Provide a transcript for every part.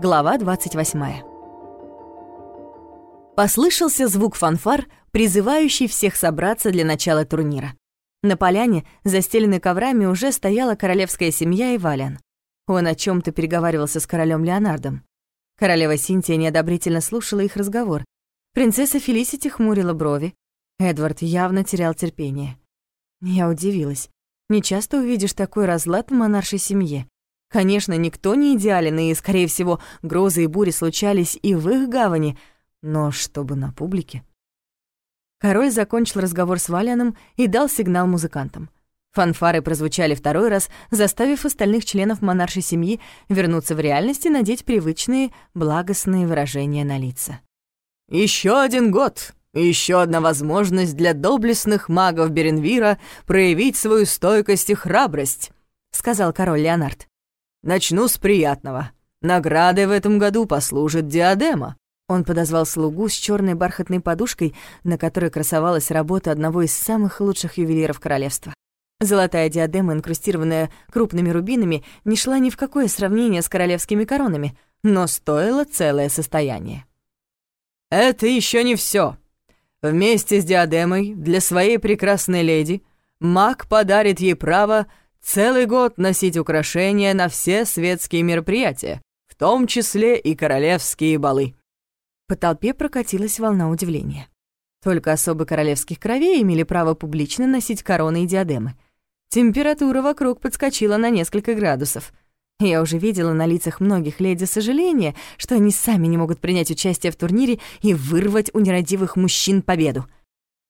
Глава 28. Послышался звук фанфар, призывающий всех собраться для начала турнира. На поляне, застеленной коврами, уже стояла королевская семья и Валиан. Он о чем то переговаривался с королем Леонардом. Королева Синтия неодобрительно слушала их разговор. Принцесса Фелисити хмурила брови. Эдвард явно терял терпение. Я удивилась. Не часто увидишь такой разлад в монаршей семье. Конечно, никто не идеален, и, скорее всего, грозы и бури случались и в их гавани, но чтобы на публике. Король закончил разговор с Валианом и дал сигнал музыкантам. Фанфары прозвучали второй раз, заставив остальных членов монаршей семьи вернуться в реальность и надеть привычные, благостные выражения на лица. Еще один год, еще одна возможность для доблестных магов Беренвира проявить свою стойкость и храбрость», — сказал король Леонард. Начну с приятного. Наградой в этом году послужит диадема». Он подозвал слугу с черной бархатной подушкой, на которой красовалась работа одного из самых лучших ювелиров королевства. Золотая диадема, инкрустированная крупными рубинами, не шла ни в какое сравнение с королевскими коронами, но стоила целое состояние. «Это еще не все. Вместе с диадемой для своей прекрасной леди маг подарит ей право Целый год носить украшения на все светские мероприятия, в том числе и королевские балы». По толпе прокатилась волна удивления. Только особо королевских кровей имели право публично носить короны и диадемы. Температура вокруг подскочила на несколько градусов. Я уже видела на лицах многих леди сожаление, что они сами не могут принять участие в турнире и вырвать у нерадивых мужчин победу.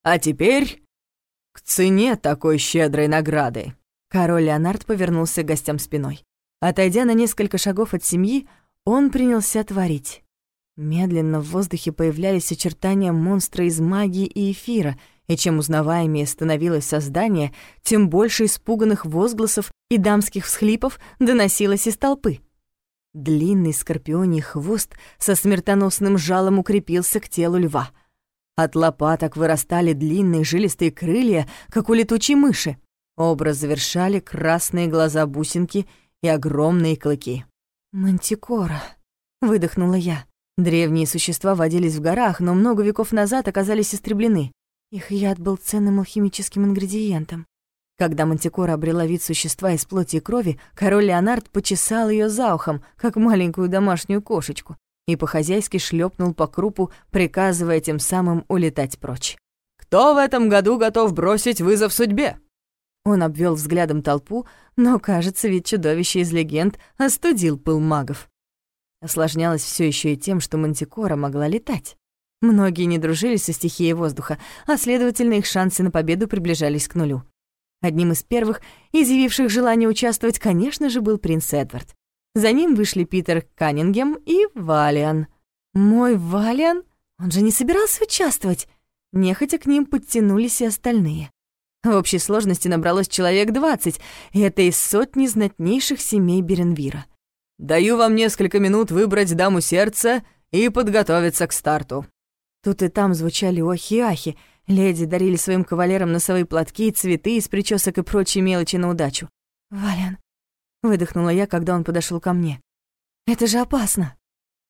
«А теперь к цене такой щедрой награды», Король Леонард повернулся к гостям спиной. Отойдя на несколько шагов от семьи, он принялся творить. Медленно в воздухе появлялись очертания монстра из магии и эфира, и чем узнаваемее становилось создание, тем больше испуганных возгласов и дамских всхлипов доносилось из толпы. Длинный скорпионий хвост со смертоносным жалом укрепился к телу льва. От лопаток вырастали длинные жилистые крылья, как у летучей мыши. Образ завершали красные глаза бусинки и огромные клыки. «Мантикора», — выдохнула я. Древние существа водились в горах, но много веков назад оказались истреблены. Их яд был ценным алхимическим ингредиентом. Когда Мантикора обрела вид существа из плоти и крови, король Леонард почесал ее за ухом, как маленькую домашнюю кошечку, и по-хозяйски шлепнул по крупу, приказывая тем самым улетать прочь. «Кто в этом году готов бросить вызов судьбе?» Он обвел взглядом толпу, но, кажется, ведь чудовище из легенд остудил пыл магов. Осложнялось все еще и тем, что Мантикора могла летать. Многие не дружили со стихией воздуха, а, следовательно, их шансы на победу приближались к нулю. Одним из первых, изъявивших желание участвовать, конечно же, был принц Эдвард. За ним вышли Питер Каннингем и Валиан. «Мой Валиан? Он же не собирался участвовать!» Нехотя к ним подтянулись и остальные. В общей сложности набралось человек двадцать, и это из сотни знатнейших семей Беренвира. «Даю вам несколько минут выбрать даму сердца и подготовиться к старту». Тут и там звучали охи-ахи. Леди дарили своим кавалерам носовые платки, цветы из причесок и прочие мелочи на удачу. «Вален», — выдохнула я, когда он подошел ко мне. «Это же опасно».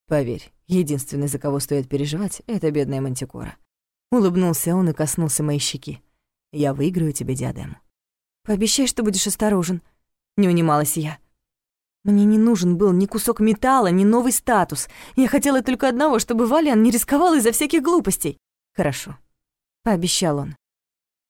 «Поверь, единственный, за кого стоит переживать, — это бедная Мантикора». Улыбнулся он и коснулся моей щеки. Я выиграю тебе диадему. Пообещай, что будешь осторожен, не унималась я. Мне не нужен был ни кусок металла, ни новый статус. Я хотела только одного, чтобы Валиан не рисковал из-за всяких глупостей. Хорошо, пообещал он.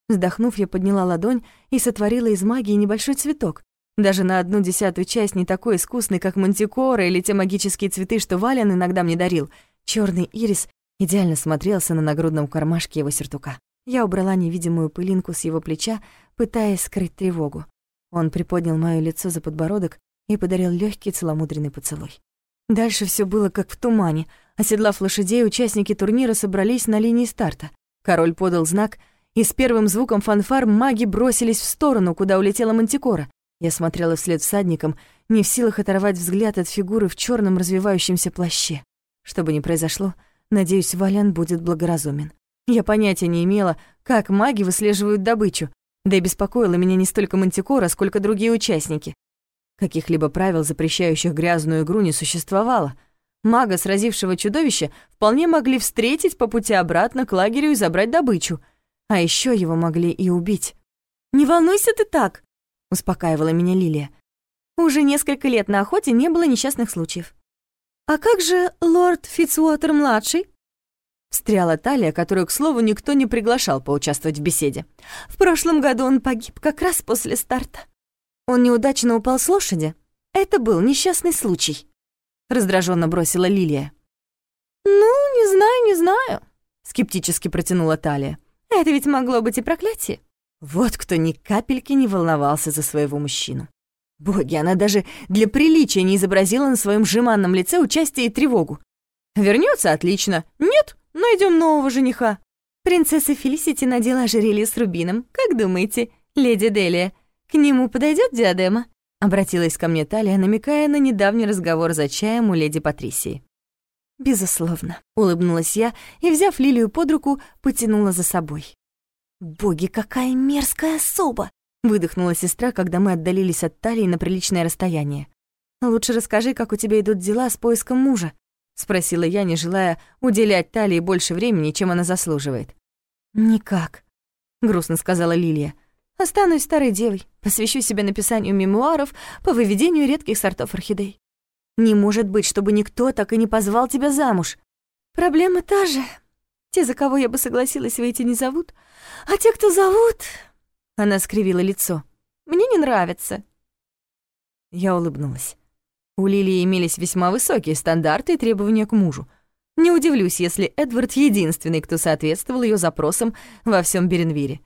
Вздохнув, я подняла ладонь и сотворила из магии небольшой цветок. Даже на одну десятую часть не такой искусный, как мантикора или те магические цветы, что Валиан иногда мне дарил. Черный ирис идеально смотрелся на нагрудном кармашке его сюртука. Я убрала невидимую пылинку с его плеча, пытаясь скрыть тревогу. Он приподнял моё лицо за подбородок и подарил лёгкий целомудренный поцелуй. Дальше всё было как в тумане. Оседлав лошадей, участники турнира собрались на линии старта. Король подал знак, и с первым звуком фанфар маги бросились в сторону, куда улетела Мантикора. Я смотрела вслед всадникам, не в силах оторвать взгляд от фигуры в чёрном развивающемся плаще. Что бы ни произошло, надеюсь, Валян будет благоразумен. Я понятия не имела, как маги выслеживают добычу, да и беспокоила меня не столько Мантикора, сколько другие участники. Каких-либо правил, запрещающих грязную игру, не существовало. Мага, сразившего чудовище, вполне могли встретить по пути обратно к лагерю и забрать добычу. А еще его могли и убить. «Не волнуйся ты так!» — успокаивала меня Лилия. «Уже несколько лет на охоте не было несчастных случаев». «А как же лорд Фитцуотер-младший?» Встряла Талия, которую, к слову, никто не приглашал поучаствовать в беседе. «В прошлом году он погиб как раз после старта». Он неудачно упал с лошади. Это был несчастный случай. Раздраженно бросила Лилия. «Ну, не знаю, не знаю», — скептически протянула Талия. «Это ведь могло быть и проклятие». Вот кто ни капельки не волновался за своего мужчину. Боги, она даже для приличия не изобразила на своем жеманном лице участие и тревогу. Вернется отлично. Нет, найдем нового жениха. Принцесса Фелисити надела ожерелье с рубином. Как думаете, леди Делия, «К нему подойдет диадема?» — обратилась ко мне Талия, намекая на недавний разговор за чаем у леди Патрисии. «Безусловно», — улыбнулась я и, взяв Лилию под руку, потянула за собой. «Боги, какая мерзкая особа!» — выдохнула сестра, когда мы отдалились от Талии на приличное расстояние. «Лучше расскажи, как у тебя идут дела с поиском мужа», — спросила я, не желая уделять Талии больше времени, чем она заслуживает. «Никак», — грустно сказала Лилия. Останусь старой девой, посвящу себя написанию мемуаров по выведению редких сортов орхидей. Не может быть, чтобы никто так и не позвал тебя замуж. Проблема та же. Те, за кого я бы согласилась выйти, не зовут. А те, кто зовут... Она скривила лицо. Мне не нравится. Я улыбнулась. У Лилии имелись весьма высокие стандарты и требования к мужу. Не удивлюсь, если Эдвард единственный, кто соответствовал ее запросам во всем Беренвире.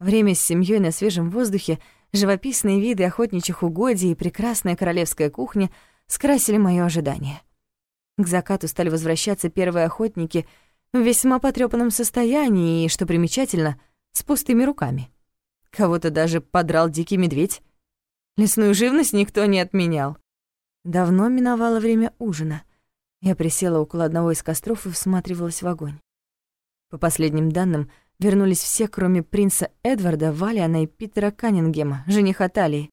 Время с семьей на свежем воздухе, живописные виды охотничьих угодий и прекрасная королевская кухня скрасили моё ожидание. К закату стали возвращаться первые охотники в весьма потрёпанном состоянии и, что примечательно, с пустыми руками. Кого-то даже подрал дикий медведь. Лесную живность никто не отменял. Давно миновало время ужина. Я присела около одного из костров и всматривалась в огонь. По последним данным, Вернулись все, кроме принца Эдварда, Валиана и Питера Каннингема, жениха Талии.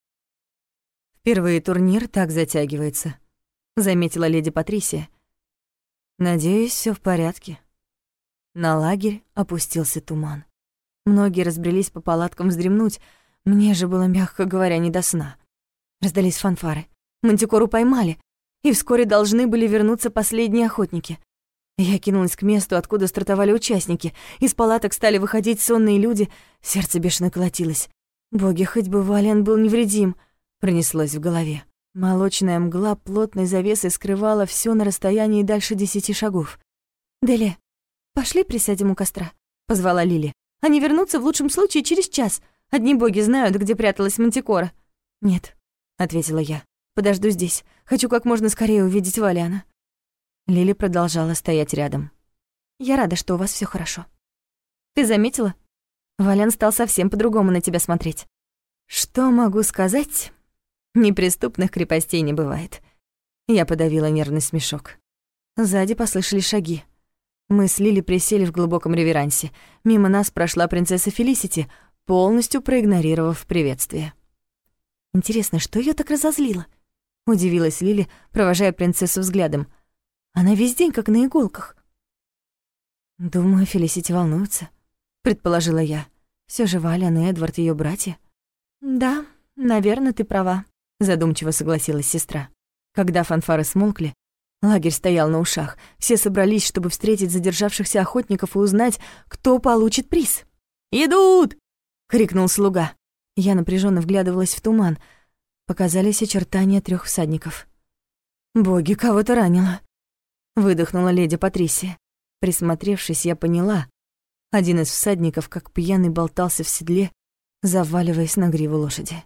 «Впервые турнир так затягивается», — заметила леди Патрисия. «Надеюсь, все в порядке». На лагерь опустился туман. Многие разбрелись по палаткам вздремнуть, мне же было, мягко говоря, не до сна. Раздались фанфары. Мантикору поймали, и вскоре должны были вернуться последние охотники. Я кинулась к месту, откуда стартовали участники. Из палаток стали выходить сонные люди. Сердце бешено колотилось. «Боги, хоть бы Вален был невредим», — пронеслось в голове. Молочная мгла плотной завесой скрывала все на расстоянии дальше десяти шагов. «Дели, пошли присядем у костра», — позвала Лили. «Они вернутся в лучшем случае через час. Одни боги знают, где пряталась Мантикора». «Нет», — ответила я. «Подожду здесь. Хочу как можно скорее увидеть Валиана». Лили продолжала стоять рядом. «Я рада, что у вас все хорошо. Ты заметила? Валян стал совсем по-другому на тебя смотреть. Что могу сказать? Неприступных крепостей не бывает». Я подавила нервный смешок. Сзади послышались шаги. Мы с Лили присели в глубоком реверансе. Мимо нас прошла принцесса Фелисити, полностью проигнорировав приветствие. Интересно, что ее так разозлило? Удивилась Лили, провожая принцессу взглядом. Она весь день как на иголках. Думаю, Фелисити волнуется, предположила я. Все же Валян и Эдвард ее братья. Да, наверное, ты права, задумчиво согласилась сестра. Когда фанфары смолкли, лагерь стоял на ушах. Все собрались, чтобы встретить задержавшихся охотников и узнать, кто получит приз. «Идут!» — крикнул слуга. Я напряженно вглядывалась в туман. Показались очертания трех всадников. «Боги, кого-то ранило!» выдохнула леди Патрисия. Присмотревшись, я поняла. Один из всадников, как пьяный, болтался в седле, заваливаясь на гриву лошади.